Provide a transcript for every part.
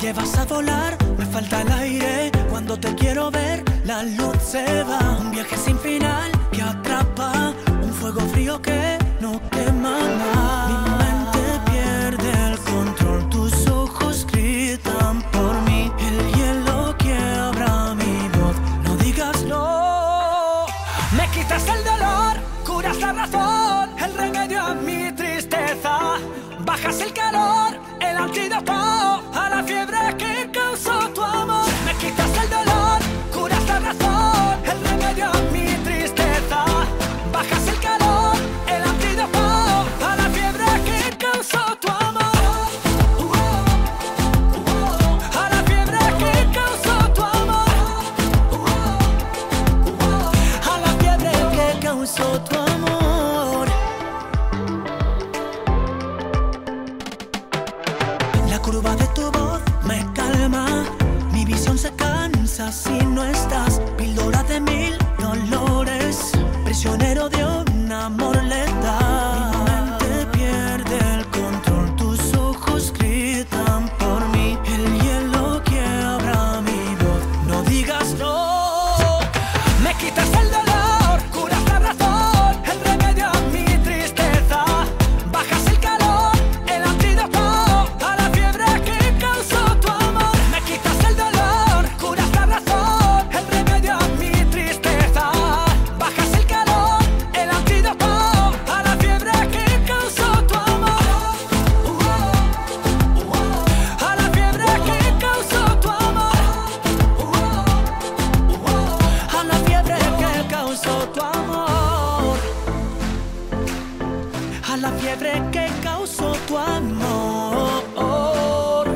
que vas a volar, me falta el aire. Cuando te quiero ver, la luz se va. Un viaje sin final que atrapa, un fuego frío que no quema más. Mi mente pierde el control, tus ojos gritan por mí. El hielo quiebra mi voz, no digas no. Me quitas el dolor, curas la razón, el remedio a mi tristeza. Bajas el calor, el antídoto amor. La curva de tu voz me calma. Mi visión se cansa si no estás. Píldora de mil dolores. Prisionero de un amor letal. Tu amor a la fiebre que causó tu amor.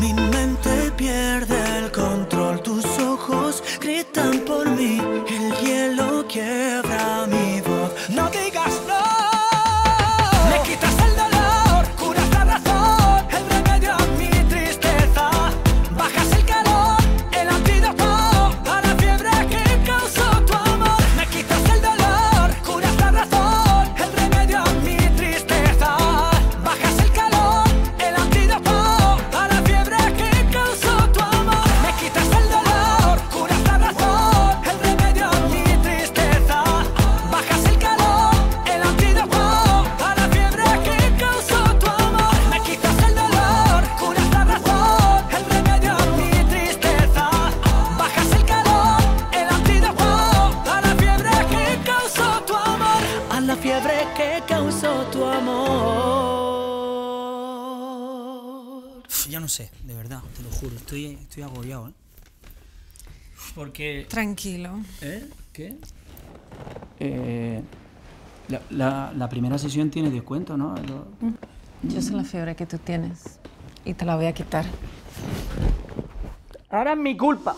Mi mente pierde el control, tus ojos gritan por mí, el hielo quiebra mi voz. No digas amor. Ya no sé, de verdad, te lo juro. Estoy, estoy agobiado, ¿eh? Porque. Tranquilo. ¿Eh? ¿Qué? Eh, la, la- la primera sesión tiene descuento, ¿no? Lo- Yo sé la fiebre que tú tienes y te la voy a quitar. Ahora es mi culpa.